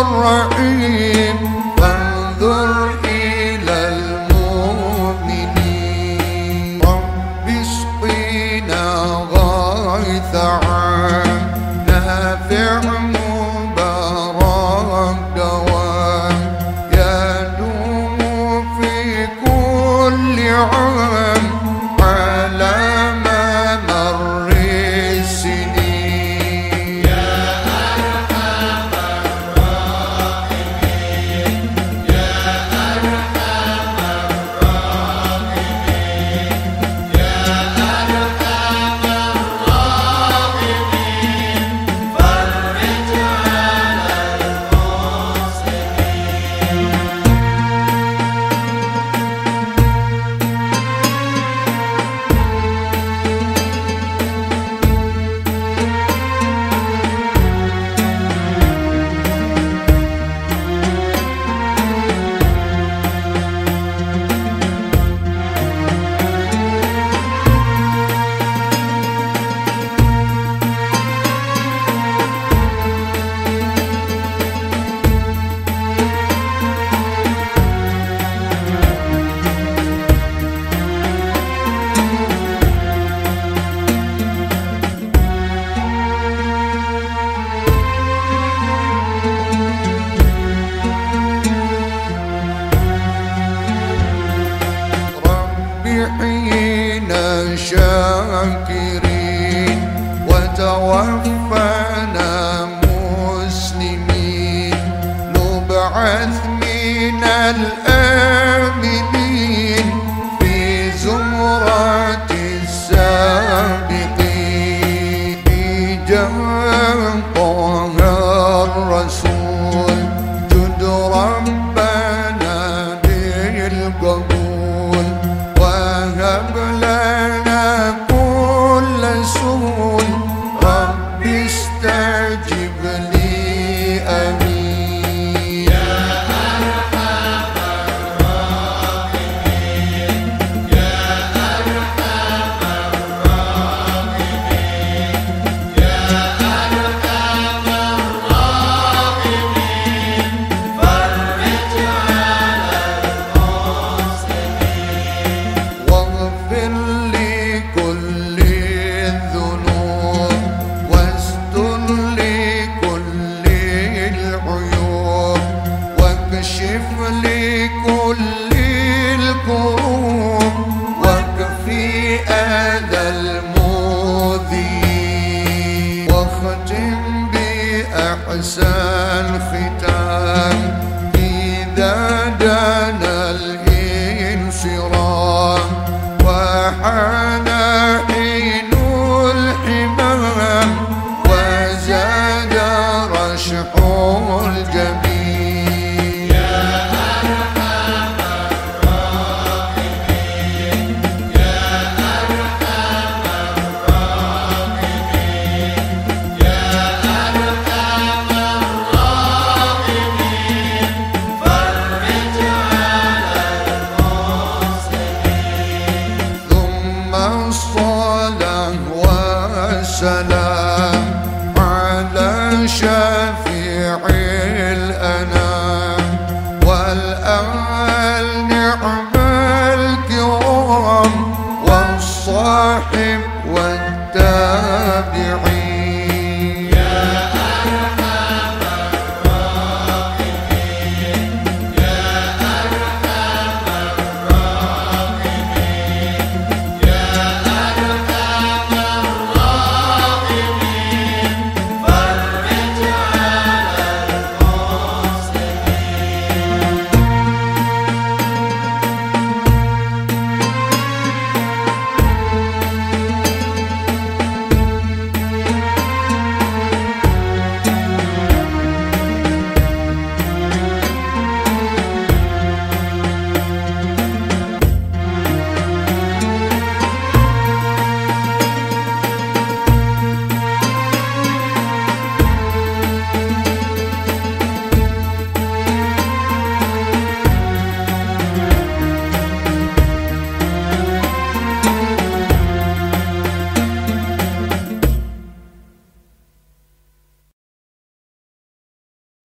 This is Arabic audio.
الرحيم فانظر إلى المؤمنين. نافع مبارك خاشعين شاكرين وتوفى المذيب واختم بأحسان. Maria.